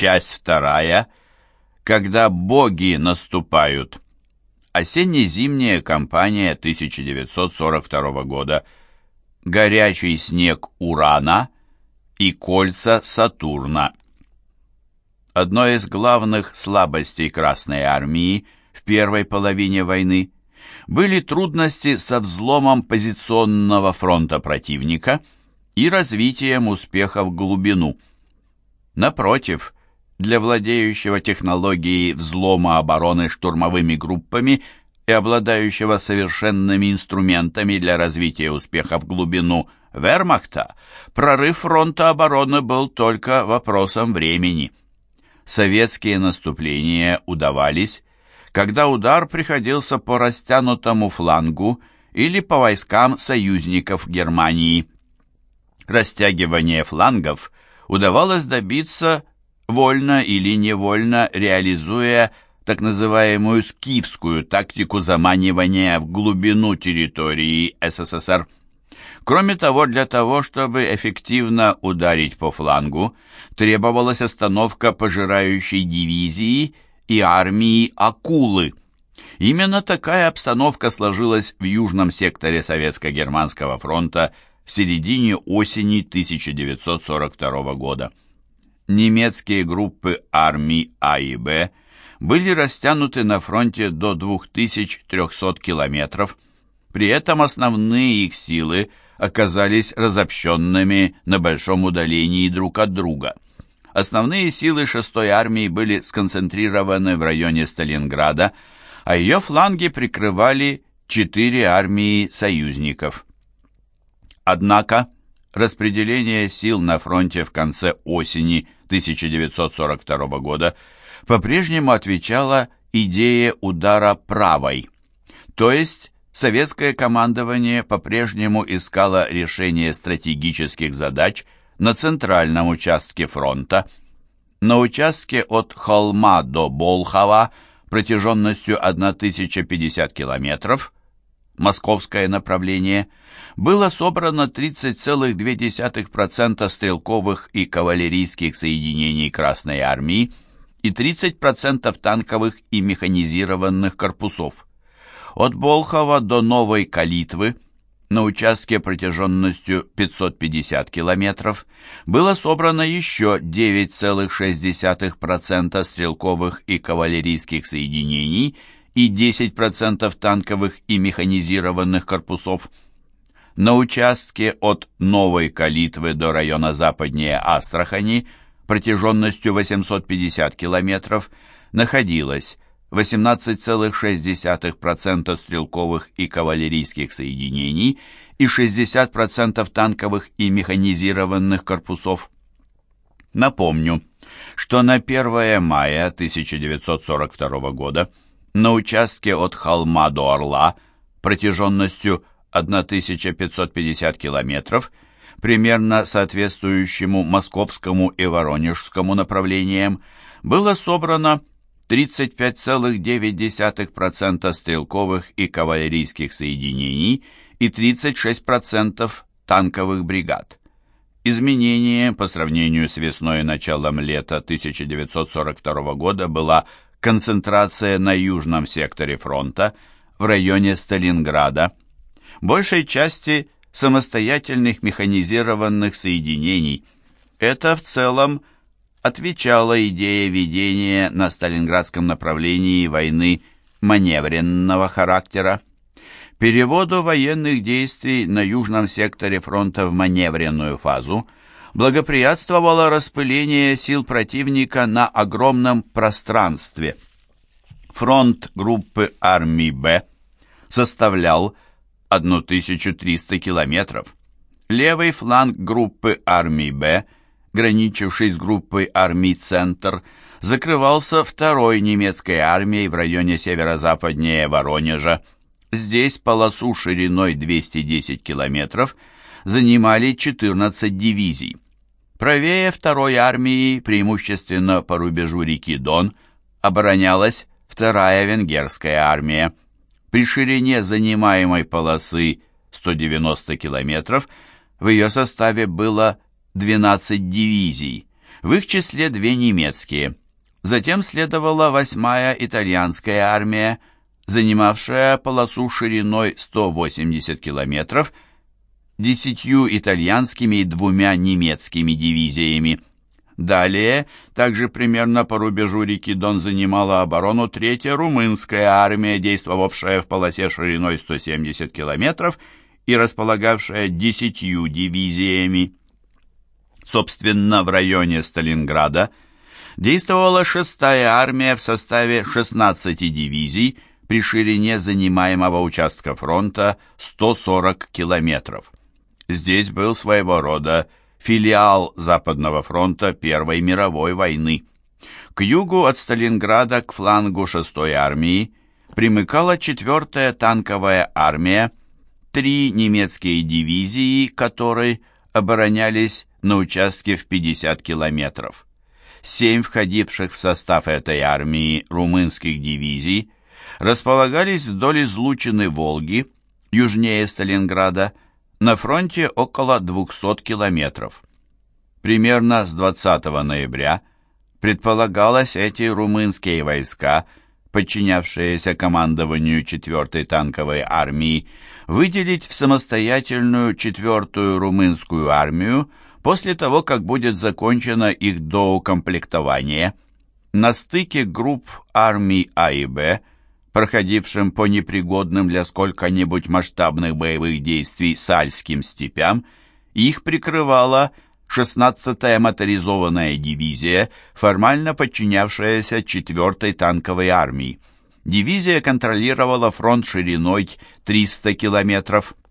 Часть вторая. Когда боги наступают. Осенне-зимняя кампания 1942 года. Горячий снег Урана и кольца Сатурна. Одной из главных слабостей Красной Армии в первой половине войны были трудности со взломом позиционного фронта противника и развитием успеха в глубину. Напротив, для владеющего технологией взлома обороны штурмовыми группами и обладающего совершенными инструментами для развития успеха в глубину вермахта, прорыв фронта обороны был только вопросом времени. Советские наступления удавались, когда удар приходился по растянутому флангу или по войскам союзников Германии. Растягивание флангов удавалось добиться вольно или невольно реализуя так называемую скифскую тактику заманивания в глубину территории СССР. Кроме того, для того, чтобы эффективно ударить по флангу, требовалась остановка пожирающей дивизии и армии «Акулы». Именно такая обстановка сложилась в южном секторе Советско-Германского фронта в середине осени 1942 года немецкие группы армий А и Б были растянуты на фронте до 2300 километров, при этом основные их силы оказались разобщенными на большом удалении друг от друга. Основные силы 6-й армии были сконцентрированы в районе Сталинграда, а ее фланги прикрывали четыре армии союзников. Однако распределение сил на фронте в конце осени – 1942 года по-прежнему отвечала идее удара правой, то есть советское командование по-прежнему искало решение стратегических задач на центральном участке фронта, на участке от Холма до Болхова протяженностью 1050 километров, московское направление – было собрано 30,2% стрелковых и кавалерийских соединений Красной Армии и 30% танковых и механизированных корпусов. От Болхова до Новой Калитвы на участке протяженностью 550 километров было собрано еще 9,6% стрелковых и кавалерийских соединений и 10% танковых и механизированных корпусов – на участке от Новой Калитвы до района западнее Астрахани протяженностью 850 километров находилось 18,6% стрелковых и кавалерийских соединений и 60% танковых и механизированных корпусов. Напомню, что на 1 мая 1942 года на участке от холма до Орла протяженностью 1550 километров, примерно соответствующему московскому и воронежскому направлениям, было собрано 35,9% стрелковых и кавалерийских соединений и 36% танковых бригад. Изменение по сравнению с весной и началом лета 1942 года была концентрация на южном секторе фронта в районе Сталинграда – большей части самостоятельных механизированных соединений. Это в целом отвечало идее ведения на Сталинградском направлении войны маневренного характера. Переводу военных действий на южном секторе фронта в маневренную фазу благоприятствовало распыление сил противника на огромном пространстве. Фронт группы армий «Б» составлял 1300 километров. Левый фланг группы армий «Б», граничивший с группой армий «Центр», закрывался второй немецкой армией в районе северо-западнее Воронежа. Здесь полосу шириной 210 километров занимали 14 дивизий. Правее второй армии, преимущественно по рубежу реки Дон, оборонялась вторая венгерская армия. При ширине занимаемой полосы 190 километров в ее составе было 12 дивизий. в их числе две немецкие. Затем следовала 8-я итальянская армия, занимавшая полосу шириной 180 километров, десятью итальянскими и двумя немецкими дивизиями. Далее, также примерно по рубежу реки Дон занимала оборону третья румынская армия, действовавшая в полосе шириной 170 километров и располагавшая десятью дивизиями. Собственно, в районе Сталинграда действовала шестая армия в составе 16 дивизий при ширине занимаемого участка фронта 140 километров. Здесь был своего рода филиал Западного фронта Первой мировой войны. К югу от Сталинграда к флангу 6-й армии примыкала 4-я танковая армия, три немецкие дивизии которой оборонялись на участке в 50 километров. Семь входивших в состав этой армии румынских дивизий располагались вдоль излучины Волги, южнее Сталинграда, на фронте около 200 километров. Примерно с 20 ноября предполагалось эти румынские войска, подчинявшиеся командованию 4-й танковой армии, выделить в самостоятельную 4-ю румынскую армию после того, как будет закончено их доукомплектование. На стыке групп армий А и Б проходившим по непригодным для сколько-нибудь масштабных боевых действий сальским степям, их прикрывала 16-я моторизованная дивизия, формально подчинявшаяся 4-й танковой армии. Дивизия контролировала фронт шириной 300 километров.